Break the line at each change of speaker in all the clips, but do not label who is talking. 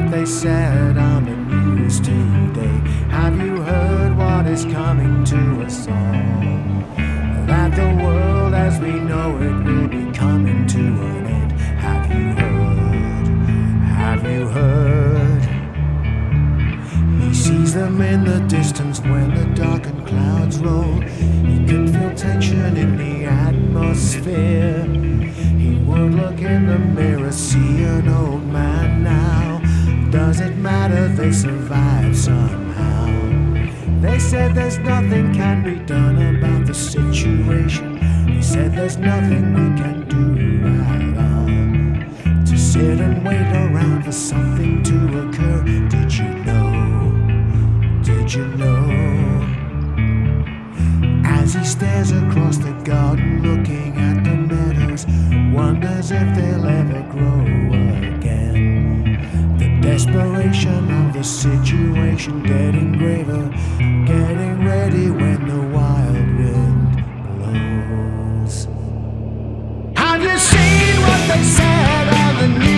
they said on the news today? Have you heard what is coming to us all? That the world as we know it will be coming to an end. Have you heard? Have you heard? He sees them in the distance when the darkened clouds roll. He can feel tension in the atmosphere. He would look in the mirror, see an old man now. Does it matter? They survive somehow. They said there's nothing can be done about the situation. He said there's nothing we can do at all. To sit and wait around for something to occur. Did you know? Did you know? As he stares across the garden, looking at the meadows, wonders if they'll ever grow again. Desperation of the situation getting graver, getting ready when the wild wind blows. Have you seen what they said on the news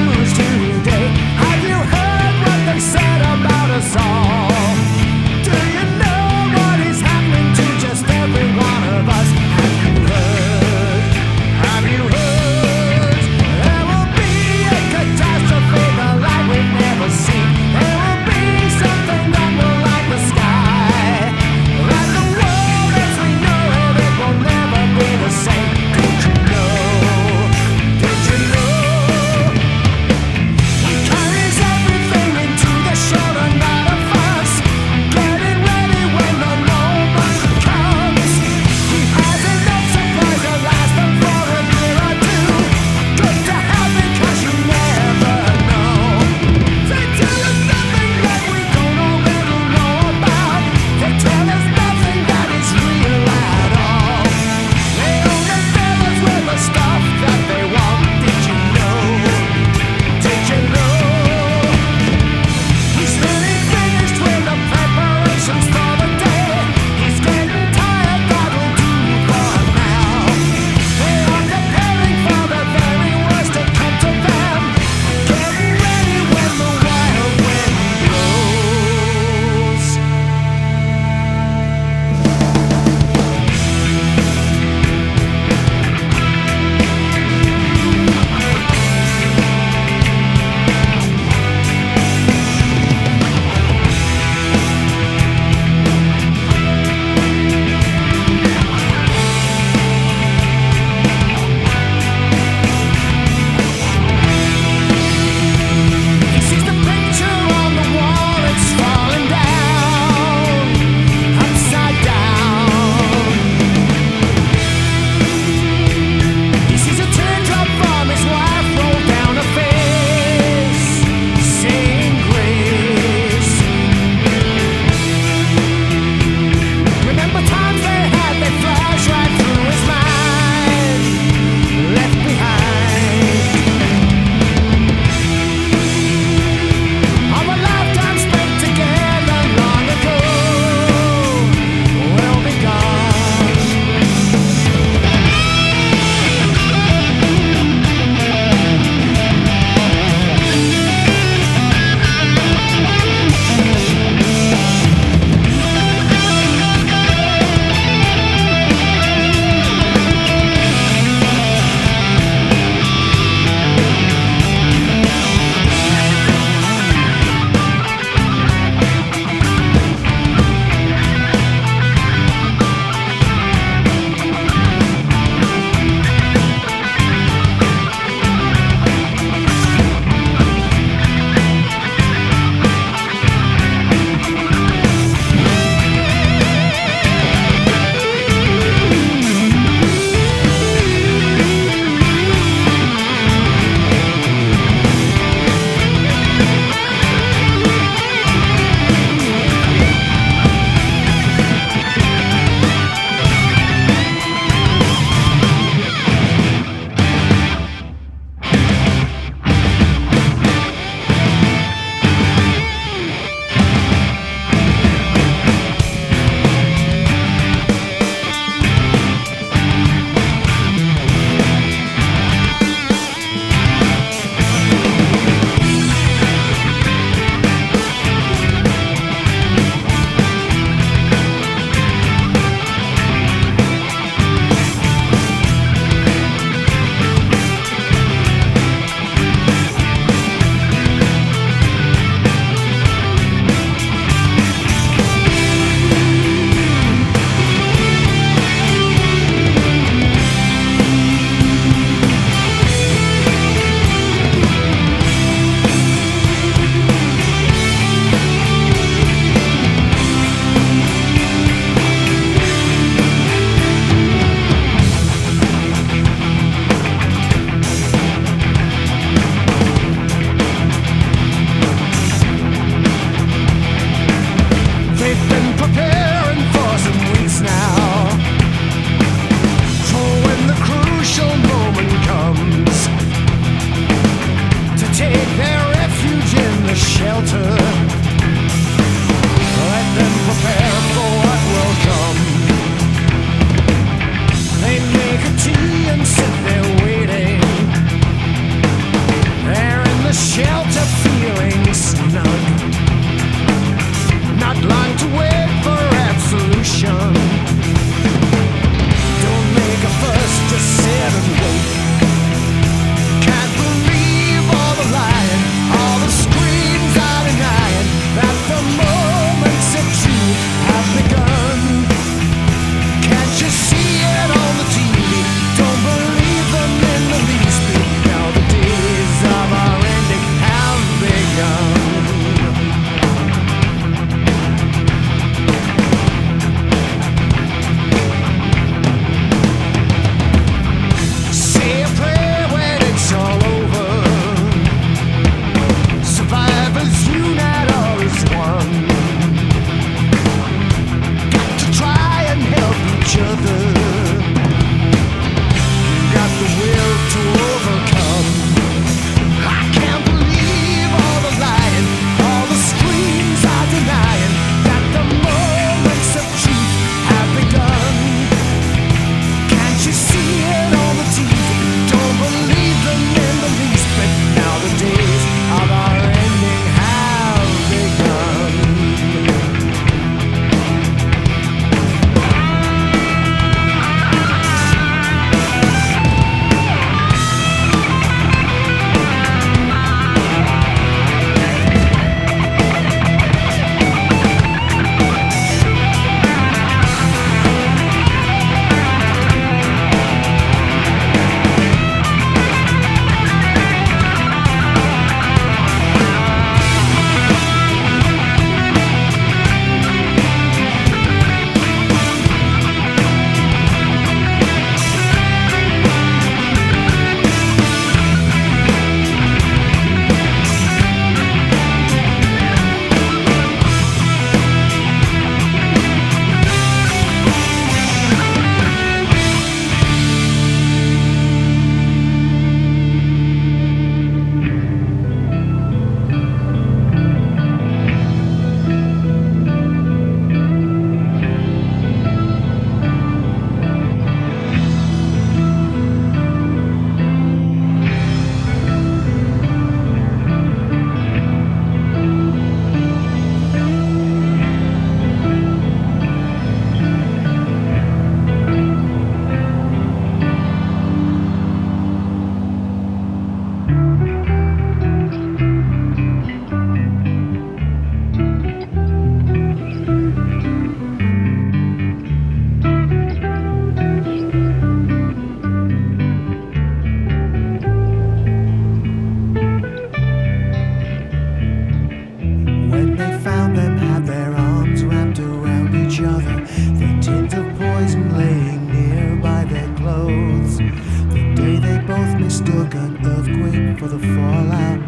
for the fallout.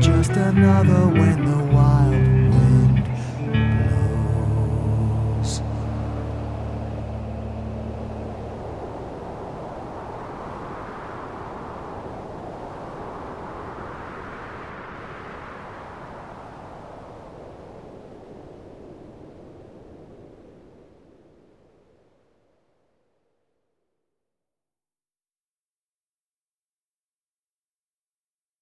Just another the